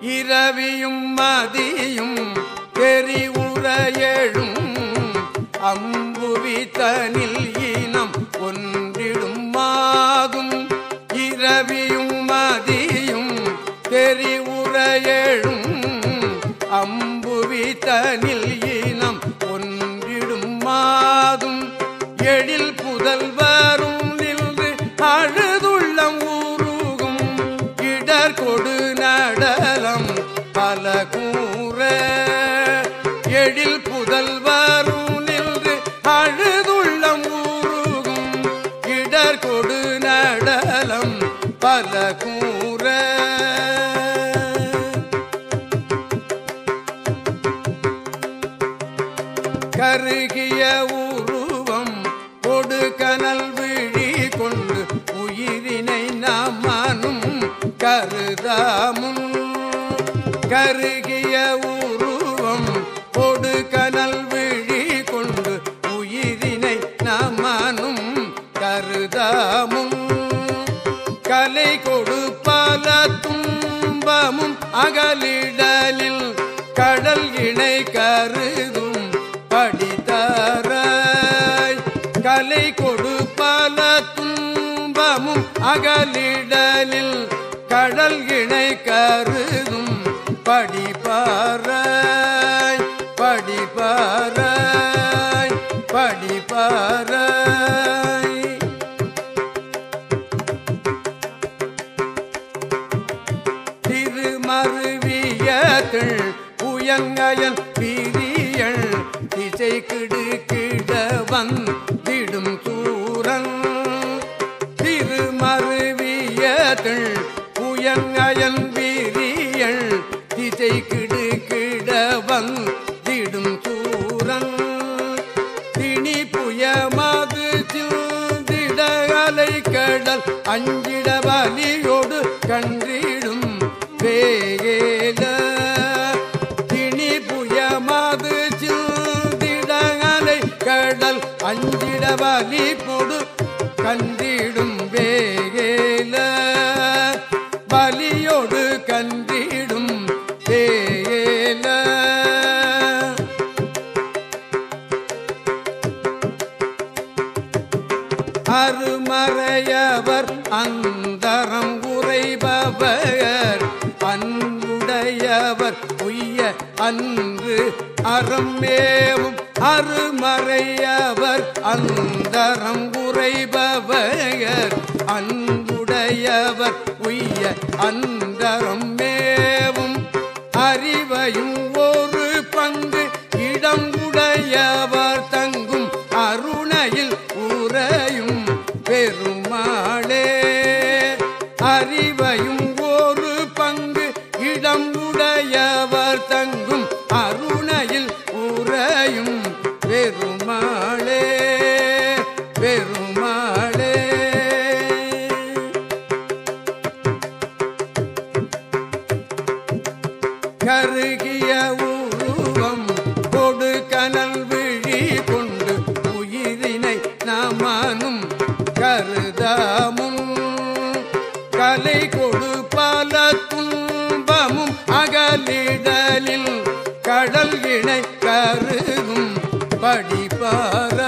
இரவியும் மதியும் தெரிவுற எழும் அம்புவித்தனில் இனம் ஒன்றிடும் மாதும் இரவியும் மதியும் தெரிவுற எழும் அம்புவித்தனில் இனம் ஒன்றிடும் மாதும் எழில் புதல்வரும் கூற எழில் புதல்வரும் நின்று அழுதுள்ளம் ஊருகும். இடர் கொடு நடலம் பல கூற. கருகிய உருவம் கொடு கனல் விழி கொண்டு உயிரினை நாமனும் கருதாமும் கருகிய உருவம் கொடு கனல் விழி கொண்டு உயிரினை நமனும் கருதாமும். கலை கொடுப்பல துன்பமும் அகலிடலில் கடல் இணை கருதும் படித்தாராய் கலை கொடுப்பல துன்பமும் அகலிடலில் கடல் இணை கருதும் படிப்பாராய் படிப்பாராய் படிப்பாராய் திருமருவியகள் புயங்கயல் பிரியள் திசை கிடு கிட வந்திடும் சூரன் திருமருவியத்தில் புயங்கயல் கிடை கிடு கிடவன் திடும் சூரன் திணி புயமது சிந்திட கடல் அஞ்சிட வலியோடு கன்றிடும் வேகேல திணி புயமது சிந்திட கடல் அஞ்சிட வலி பொடு அருமறையவர் அந்தரம் உரைபவர் அன்புடையவர் உய்ய அன்று அறமேவும் அருமறையவர் அந்தரம் உரைபவர் அன்புடையவர் உய்ய அந்தரம் மேவும் அறிவையும் ஒரு பங்கு இடம் உடையவர். அறிவையும் ஒரு பங்கு இடம் உடையவர் தங்கும் அருணையில் உறையும் பெருமாளே பெருமாளே. கருகிய பொழு பல துன்பமும் அகலிடலில் கடல் இணை கருகும் படிப்பார